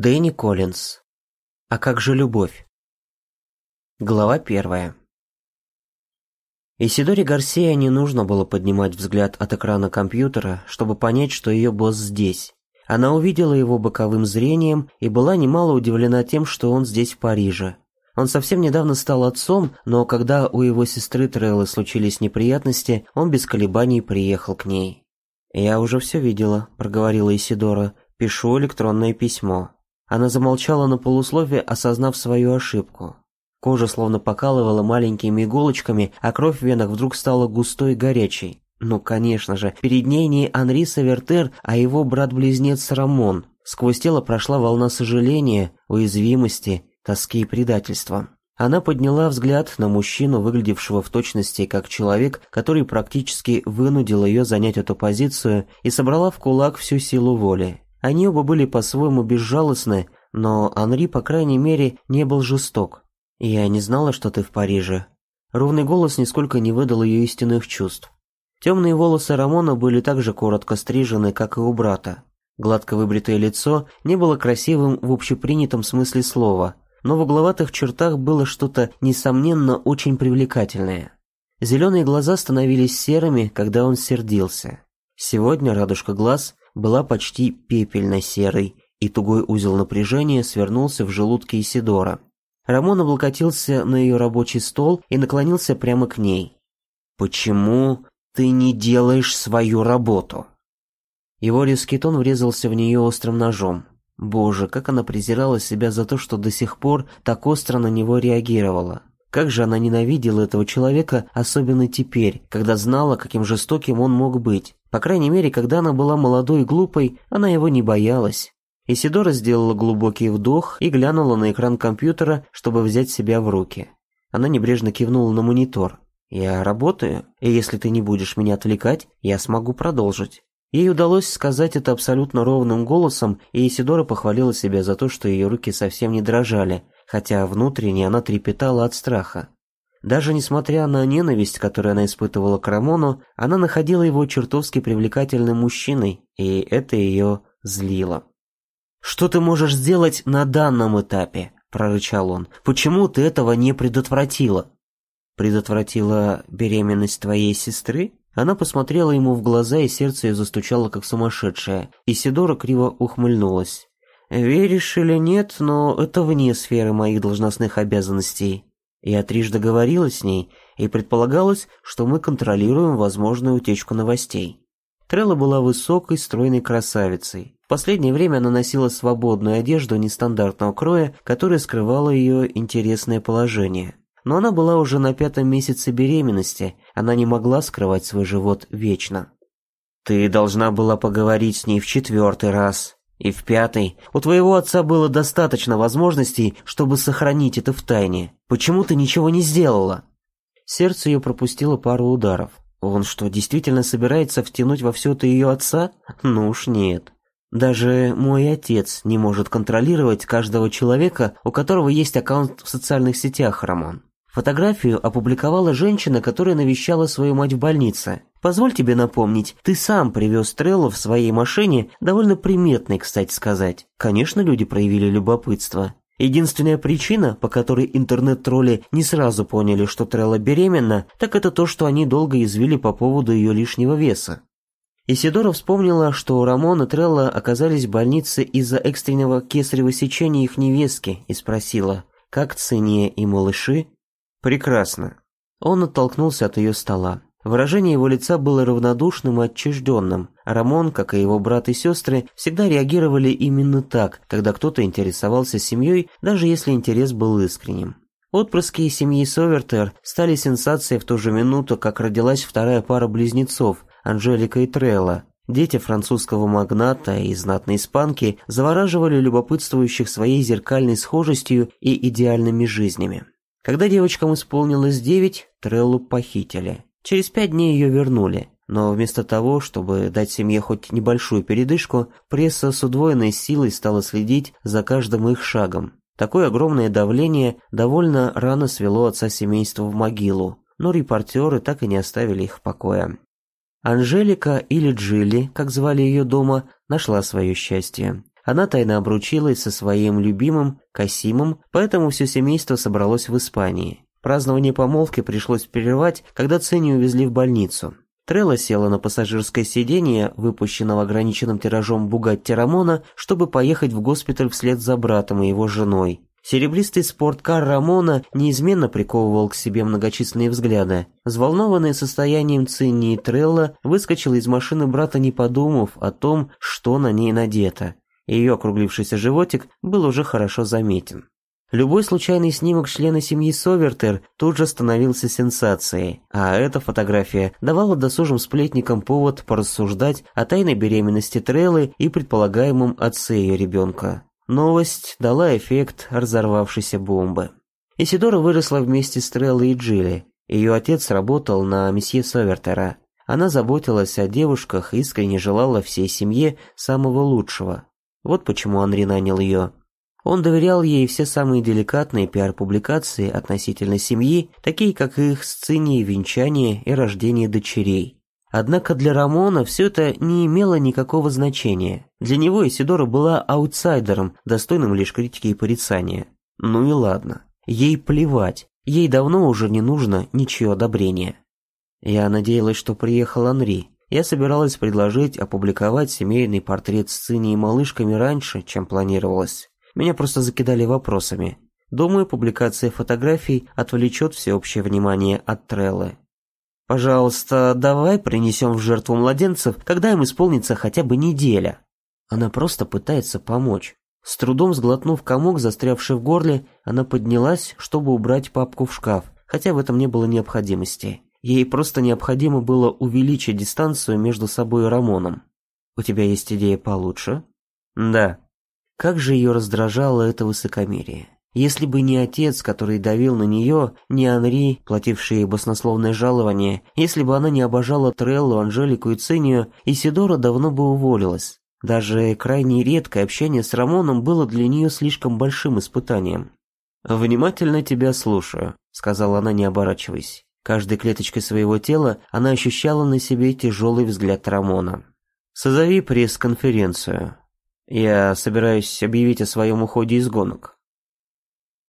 Дэнни Коллинз. А как же любовь? Глава первая. Исидоре Гарсия не нужно было поднимать взгляд от экрана компьютера, чтобы понять, что ее босс здесь. Она увидела его боковым зрением и была немало удивлена тем, что он здесь в Париже. Он совсем недавно стал отцом, но когда у его сестры Треллы случились неприятности, он без колебаний приехал к ней. «Я уже все видела», – проговорила Исидора. «Пишу электронное письмо». Она замолчала на полусловие, осознав свою ошибку. Кожа словно покалывала маленькими иголочками, а кровь в венах вдруг стала густой и горячей. Ну, конечно же, перед ней не Анри Савертер, а его брат-близнец Рамон. Сквозь тело прошла волна сожаления, уязвимости, тоски и предательства. Она подняла взгляд на мужчину, выглядевшего в точности как человек, который практически вынудил ее занять эту позицию и собрала в кулак всю силу воли. Они оба были по-своему безжалостны, но Анри, по крайней мере, не был жесток. «Я не знала, что ты в Париже». Ровный голос нисколько не выдал ее истинных чувств. Темные волосы Рамона были так же коротко стрижены, как и у брата. Гладко выбритое лицо не было красивым в общепринятом смысле слова, но в угловатых чертах было что-то, несомненно, очень привлекательное. Зеленые глаза становились серыми, когда он сердился. Сегодня радужка глаз была почти пепельно-серой, и тугой узел напряжения свернулся в желудке Исидора. Рамон облокотился на ее рабочий стол и наклонился прямо к ней. «Почему ты не делаешь свою работу?» Его резкий тон врезался в нее острым ножом. Боже, как она презирала себя за то, что до сих пор так остро на него реагировала. Как же она ненавидела этого человека, особенно теперь, когда знала, каким жестоким он мог быть. По крайней мере, когда она была молодой и глупой, она его не боялась. Исидора сделала глубокий вдох и глянула на экран компьютера, чтобы взять себя в руки. Она небрежно кивнула на монитор. «Я работаю, и если ты не будешь меня отвлекать, я смогу продолжить». Ей удалось сказать это абсолютно ровным голосом, и Исидора похвалила себя за то, что ее руки совсем не дрожали, хотя внутренне она трепетала от страха. Даже несмотря на ненависть, которую она испытывала к Рамону, она находила его чертовски привлекательным мужчиной, и это ее злило. «Что ты можешь сделать на данном этапе?» – прорычал он. «Почему ты этого не предотвратила?» «Предотвратила беременность твоей сестры?» Она посмотрела ему в глаза, и сердце ее застучало, как сумасшедшее. Исидора криво ухмыльнулась. «Веришь или нет, но это вне сферы моих должностных обязанностей. Я трижды говорила с ней, и предполагалось, что мы контролируем возможную утечку новостей». Трелла была высокой, стройной красавицей. В последнее время она носила свободную одежду нестандартного кроя, которая скрывала ее интересное положение. Но она была уже на пятом месяце беременности, она не могла скрывать свой живот вечно. «Ты должна была поговорить с ней в четвертый раз. И в пятый. У твоего отца было достаточно возможностей, чтобы сохранить это в тайне. Почему ты ничего не сделала?» Сердце ее пропустило пару ударов. Он что, действительно собирается втянуть во все это ее отца? Ну уж нет. Даже мой отец не может контролировать каждого человека, у которого есть аккаунт в социальных сетях, Роман. Фотографию опубликовала женщина, которая навещала свою мать в больнице. Позволь тебе напомнить, ты сам привез Треллу в своей машине, довольно приметной, кстати сказать. Конечно, люди проявили любопытство. Единственная причина, по которой интернет-тролли не сразу поняли, что Трелла беременна, так это то, что они долго извили по поводу ее лишнего веса. Исидора вспомнила, что Рамон и Трелла оказались в больнице из-за экстренного кесарево сечения их невестки и спросила, как Цене и малыши «Прекрасно». Он оттолкнулся от ее стола. Выражение его лица было равнодушным и отчужденным. Рамон, как и его брат и сестры, всегда реагировали именно так, когда кто-то интересовался семьей, даже если интерес был искренним. Отпрыски семьи Совертер стали сенсацией в ту же минуту, как родилась вторая пара близнецов, Анжелика и Трелла. Дети французского магната и знатной испанки завораживали любопытствующих своей зеркальной схожестью и идеальными жизнями. Когда девочкам исполнилось девять, Треллу похитили. Через пять дней ее вернули. Но вместо того, чтобы дать семье хоть небольшую передышку, пресса с удвоенной силой стала следить за каждым их шагом. Такое огромное давление довольно рано свело отца семейства в могилу, но репортеры так и не оставили их в покое. Анжелика или Джилли, как звали ее дома, нашла свое счастье. Она тайно обручилась со своим любимым Касимом, поэтому все семейство собралось в Испании. Празднование помолвки пришлось прерывать, когда Ценни увезли в больницу. Трелла села на пассажирское сиденье, выпущенного ограниченным тиражом Бугатти Рамона, чтобы поехать в госпиталь вслед за братом и его женой. Серебристый спорткар Рамона неизменно приковывал к себе многочисленные взгляды. Взволнованный состоянием Цинни и Трелла выскочила из машины брата, не подумав о том, что на ней надето. Ее округлившийся животик был уже хорошо заметен. Любой случайный снимок члена семьи Совертер тут же становился сенсацией, а эта фотография давала досужим сплетникам повод порассуждать о тайной беременности Треллы и предполагаемом отце ее ребенка. Новость дала эффект разорвавшейся бомбы. Исидора выросла вместе с Треллой и Джилли. Ее отец работал на месье Совертера. Она заботилась о девушках и искренне желала всей семье самого лучшего. Вот почему Анри нанял ее. Он доверял ей все самые деликатные пиар-публикации относительно семьи, такие как их сцене, венчание и рождение дочерей. Однако для Рамона все это не имело никакого значения. Для него Исидора была аутсайдером, достойным лишь критики и порицания. Ну и ладно. Ей плевать. Ей давно уже не нужно ничье одобрение. Я надеялась, что приехал Анри. Я собиралась предложить опубликовать семейный портрет с Циней и малышками раньше, чем планировалось. Меня просто закидали вопросами. Думаю, публикация фотографий отвлечет всеобщее внимание от Треллы. Пожалуйста, давай принесем в жертву младенцев, когда им исполнится хотя бы неделя. Она просто пытается помочь. С трудом сглотнув комок, застрявший в горле, она поднялась, чтобы убрать папку в шкаф, хотя в этом не было необходимости. Ей просто необходимо было увеличить дистанцию между собой и Рамоном. «У тебя есть идея получше?» «Да». Как же ее раздражало это высокомерие. Если бы не отец, который давил на нее, не Анри, плативший ей баснословное жалование, если бы она не обожала Треллу, Анжелику и Цинию, Исидора давно бы уволилась. Даже крайне редкое общение с Рамоном было для нее слишком большим испытанием. «Внимательно тебя слушаю», — сказала она, не оборачиваясь. Каждой клеточкой своего тела она ощущала на себе тяжелый взгляд Рамона. «Созови пресс-конференцию. Я собираюсь объявить о своем уходе из гонок».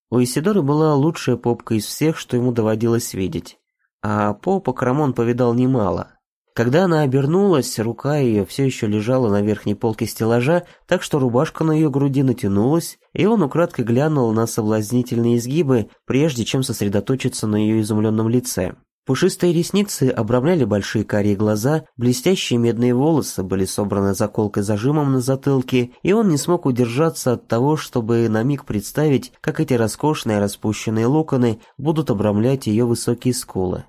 У Исидоры была лучшая попка из всех, что ему доводилось видеть. А попок Рамон повидал немало. Когда она обернулась, рука ее все еще лежала на верхней полке стеллажа, так что рубашка на ее груди натянулась, и он украдкой глянул на соблазнительные изгибы, прежде чем сосредоточиться на ее изумленном лице. Пушистые ресницы обрамляли большие карие глаза, блестящие медные волосы были собраны заколкой зажимом на затылке, и он не смог удержаться от того, чтобы на миг представить, как эти роскошные распущенные локоны будут обрамлять ее высокие скулы.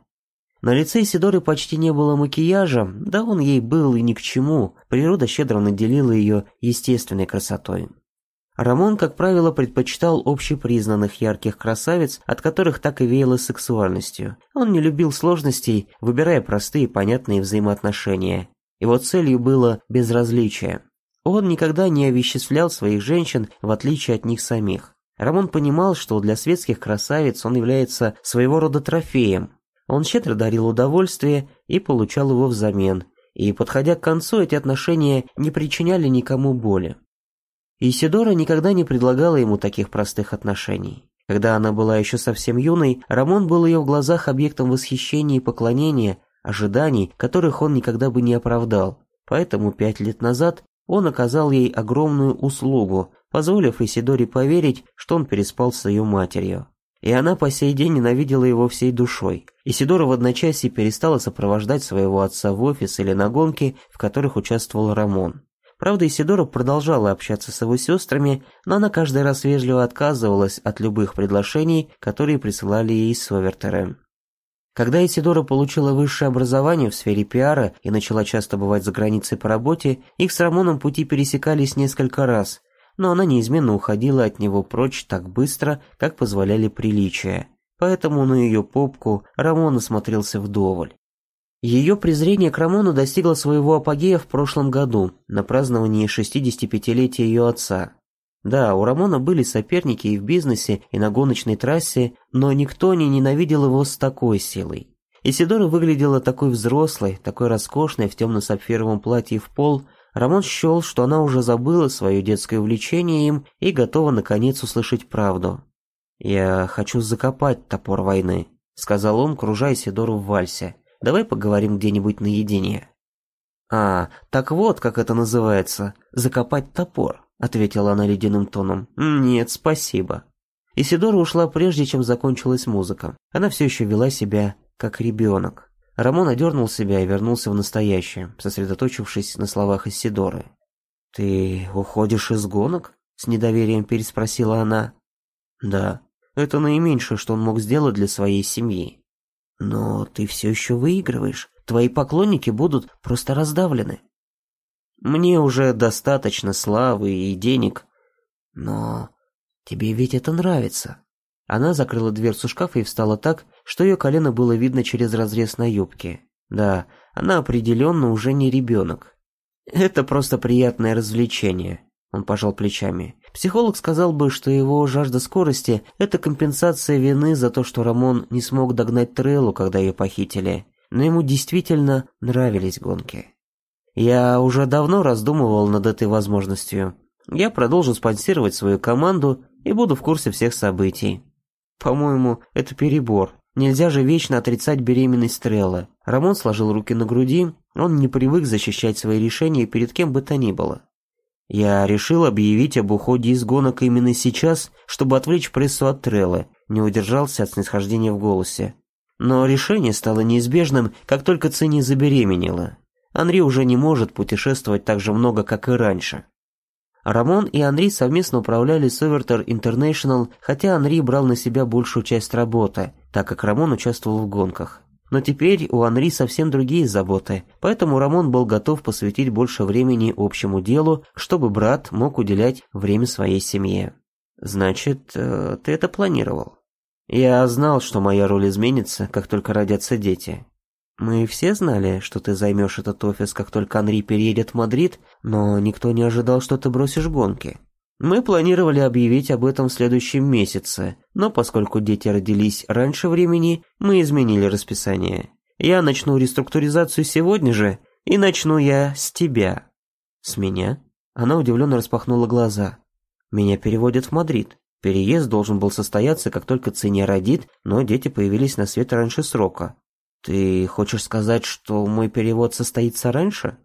На лице Сидоры почти не было макияжа, да он ей был и ни к чему, природа щедро наделила ее естественной красотой. Рамон, как правило, предпочитал общепризнанных ярких красавиц, от которых так и веяло сексуальностью. Он не любил сложностей, выбирая простые понятные взаимоотношения. Его целью было безразличие. Он никогда не овеществлял своих женщин, в отличие от них самих. Рамон понимал, что для светских красавиц он является своего рода трофеем. Он щедро дарил удовольствие и получал его взамен. И, подходя к концу, эти отношения не причиняли никому боли. Исидора никогда не предлагала ему таких простых отношений. Когда она была еще совсем юной, Рамон был ее в глазах объектом восхищения и поклонения, ожиданий, которых он никогда бы не оправдал. Поэтому пять лет назад он оказал ей огромную услугу, позволив Исидоре поверить, что он переспал с ее матерью. И она по сей день ненавидела его всей душой. Исидора в одночасье перестала сопровождать своего отца в офис или на гонки, в которых участвовал Рамон. Правда, Исидора продолжала общаться с его сестрами, но она каждый раз вежливо отказывалась от любых предложений, которые присылали ей Совертеры. Когда Исидора получила высшее образование в сфере пиара и начала часто бывать за границей по работе, их с Рамоном пути пересекались несколько раз, но она неизменно уходила от него прочь так быстро, как позволяли приличия. Поэтому на ее попку Рамон осмотрелся вдоволь. Ее презрение к Рамону достигло своего апогея в прошлом году, на праздновании 65-летия ее отца. Да, у Рамона были соперники и в бизнесе, и на гоночной трассе, но никто не ненавидел его с такой силой. Исидора выглядела такой взрослой, такой роскошной в темно-сапфировом платье в пол, Рамон счел, что она уже забыла свое детское увлечение им и готова наконец услышать правду. «Я хочу закопать топор войны», — сказал он, кружая Сидору в вальсе. «Давай поговорим где-нибудь наедине». «А, так вот, как это называется, закопать топор», — ответила она ледяным тоном. «Нет, спасибо». Исидора ушла прежде, чем закончилась музыка. Она все еще вела себя как ребенок. Рамон одернул себя и вернулся в настоящее, сосредоточившись на словах Исидоры. «Ты уходишь из гонок?» — с недоверием переспросила она. «Да, это наименьшее, что он мог сделать для своей семьи. Но ты все еще выигрываешь. Твои поклонники будут просто раздавлены. Мне уже достаточно славы и денег. Но тебе ведь это нравится». Она закрыла дверцу шкафа и встала так, что ее колено было видно через разрез на юбке. Да, она определенно уже не ребенок. Это просто приятное развлечение. Он пожал плечами. Психолог сказал бы, что его жажда скорости – это компенсация вины за то, что Рамон не смог догнать Треллу, когда ее похитили. Но ему действительно нравились гонки. Я уже давно раздумывал над этой возможностью. Я продолжу спонсировать свою команду и буду в курсе всех событий. По-моему, это перебор. Нельзя же вечно отрицать беременность Стреллы. Рамон сложил руки на груди, он не привык защищать свои решения перед кем бы то ни было. Я решил объявить об уходе из гонок именно сейчас, чтобы отвлечь прессу от Треллы, не удержался от снисхождения в голосе. Но решение стало неизбежным, как только Цинни забеременела. Анри уже не может путешествовать так же много, как и раньше. Рамон и Анри совместно управляли Совертер International, хотя Анри брал на себя большую часть работы, так как Рамон участвовал в гонках. Но теперь у Анри совсем другие заботы, поэтому Рамон был готов посвятить больше времени общему делу, чтобы брат мог уделять время своей семье. «Значит, э, ты это планировал?» «Я знал, что моя роль изменится, как только родятся дети. Мы все знали, что ты займешь этот офис, как только Анри переедет в Мадрид, но никто не ожидал, что ты бросишь гонки. Мы планировали объявить об этом в следующем месяце, но поскольку дети родились раньше времени, мы изменили расписание. Я начну реструктуризацию сегодня же, и начну я с тебя. С меня? Она удивленно распахнула глаза. Меня переводят в Мадрид. Переезд должен был состояться, как только Циня родит, но дети появились на свет раньше срока. «Ты хочешь сказать, что мой перевод состоится раньше?»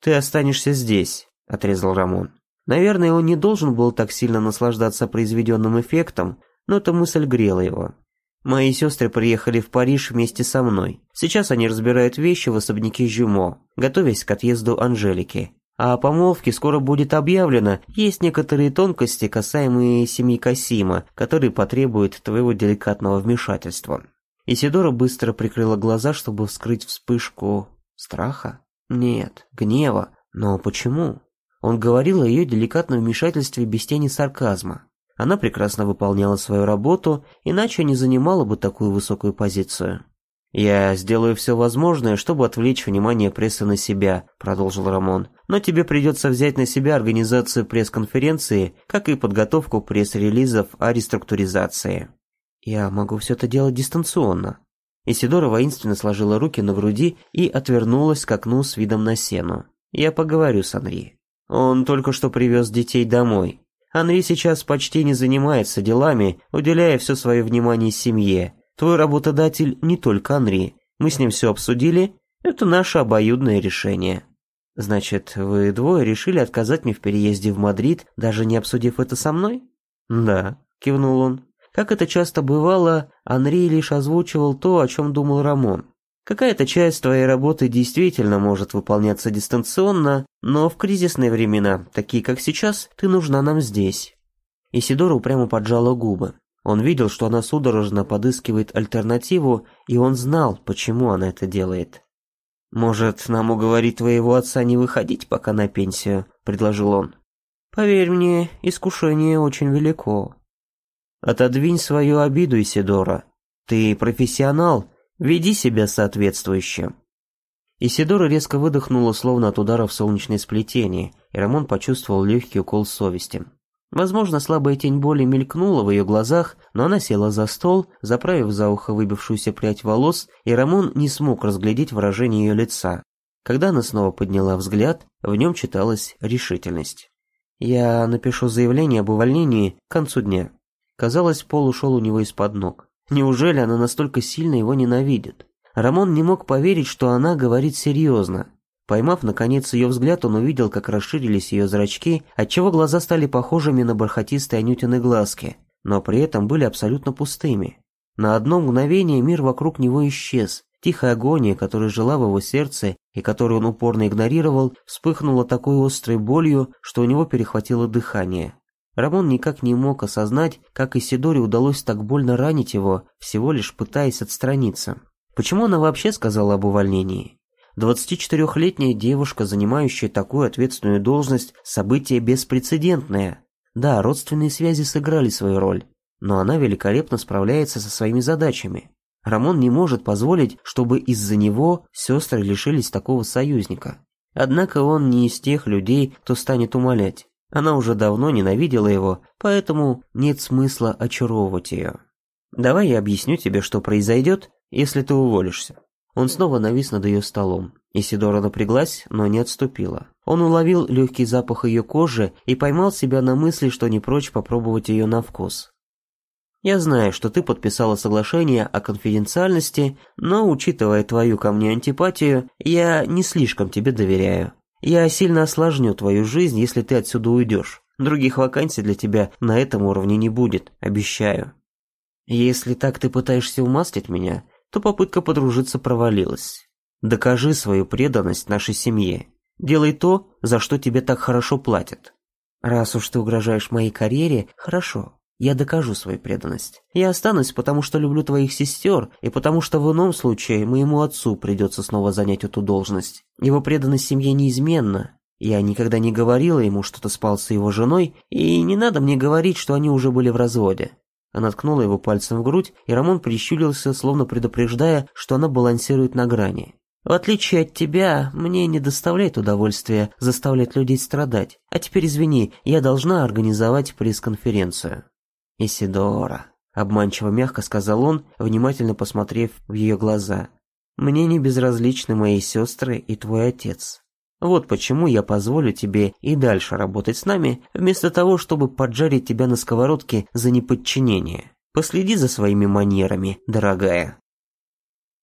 «Ты останешься здесь», — отрезал Рамон. Наверное, он не должен был так сильно наслаждаться произведенным эффектом, но эта мысль грела его. Мои сестры приехали в Париж вместе со мной. Сейчас они разбирают вещи в особняке Жюмо, готовясь к отъезду Анжелики. А о помолвке скоро будет объявлено, есть некоторые тонкости, касаемые семьи Касима, которые потребуют твоего деликатного вмешательства. Исидора быстро прикрыла глаза, чтобы вскрыть вспышку страха. Нет, гнева. Но почему? Он говорил о ее деликатном вмешательстве без тени сарказма. Она прекрасно выполняла свою работу, иначе не занимала бы такую высокую позицию. «Я сделаю все возможное, чтобы отвлечь внимание прессы на себя», – продолжил Рамон. «Но тебе придется взять на себя организацию пресс-конференции, как и подготовку пресс-релизов о реструктуризации». «Я могу все это делать дистанционно». Исидора воинственно сложила руки на груди и отвернулась к окну с видом на сену. «Я поговорю с Анри. Он только что привез детей домой. Анри сейчас почти не занимается делами, уделяя все свое внимание семье. Твой работодатель не только Анри. Мы с ним все обсудили. Это наше обоюдное решение». «Значит, вы двое решили отказать мне в переезде в Мадрид, даже не обсудив это со мной?» «Да», — кивнул он. Как это часто бывало, Анри лишь озвучивал то, о чем думал Рамон. Какая-то часть твоей работы действительно может выполняться дистанционно, но в кризисные времена, такие как сейчас, ты нужна нам здесь. Исидора упрямо поджала губы. Он видел, что она судорожно подыскивает альтернативу, и он знал, почему она это делает. «Может, нам уговорить твоего отца не выходить пока на пенсию?» – предложил он. «Поверь мне, искушение очень велико. Отодвинь свою обиду, Исидора. Ты профессионал, веди себя соответствующе. Исидора резко выдохнула, словно от удара в солнечное сплетение, и Рамон почувствовал легкий укол совести. Возможно, слабая тень боли мелькнула в ее глазах, но она села за стол, заправив за ухо выбившуюся прядь волос, и Рамон не смог разглядеть выражение ее лица. Когда она снова подняла взгляд, в нем читалась решительность. «Я напишу заявление об увольнении к концу дня». Казалось, Пол ушел у него из-под ног. Неужели она настолько сильно его ненавидит? Рамон не мог поверить, что она говорит серьезно. Поймав, наконец, ее взгляд, он увидел, как расширились ее зрачки, отчего глаза стали похожими на бархатистые анютины глазки, но при этом были абсолютно пустыми. На одно мгновение мир вокруг него исчез. Тихая агония, которая жила в его сердце и которую он упорно игнорировал, вспыхнула такой острой болью, что у него перехватило дыхание. Рамон никак не мог осознать, как Исидоре удалось так больно ранить его, всего лишь пытаясь отстраниться. Почему она вообще сказала об увольнении? 24-летняя девушка, занимающая такую ответственную должность, событие беспрецедентное. Да, родственные связи сыграли свою роль, но она великолепно справляется со своими задачами. Рамон не может позволить, чтобы из-за него сестры лишились такого союзника. Однако он не из тех людей, кто станет умолять. Она уже давно ненавидела его, поэтому нет смысла очаровывать ее. «Давай я объясню тебе, что произойдет, если ты уволишься». Он снова навис над ее столом. Исидора напряглась, но не отступила. Он уловил легкий запах ее кожи и поймал себя на мысли, что не прочь попробовать ее на вкус. Я знаю, что ты подписала соглашение о конфиденциальности, но, учитывая твою ко мне антипатию, я не слишком тебе доверяю. Я сильно осложню твою жизнь, если ты отсюда уйдешь. Других вакансий для тебя на этом уровне не будет, обещаю. Если так ты пытаешься умастить меня, то попытка подружиться провалилась. Докажи свою преданность нашей семье. Делай то, за что тебе так хорошо платят. Раз уж ты угрожаешь моей карьере, хорошо. Я докажу свою преданность. Я останусь, потому что люблю твоих сестер, и потому что в ином случае моему отцу придется снова занять эту должность. Его преданность семье неизменна. Я никогда не говорила ему, что ты спал с его женой, и не надо мне говорить, что они уже были в разводе. Она ткнула его пальцем в грудь, и Рамон прищурился, словно предупреждая, что она балансирует на грани. В отличие от тебя, мне не доставляет удовольствия заставлять людей страдать. А теперь извини, я должна организовать пресс-конференцию. «Исидора», — обманчиво мягко сказал он, внимательно посмотрев в ее глаза. «Мне не безразличны мои сестры и твой отец. Вот почему я позволю тебе и дальше работать с нами, вместо того, чтобы поджарить тебя на сковородке за неподчинение. Последи за своими манерами, дорогая».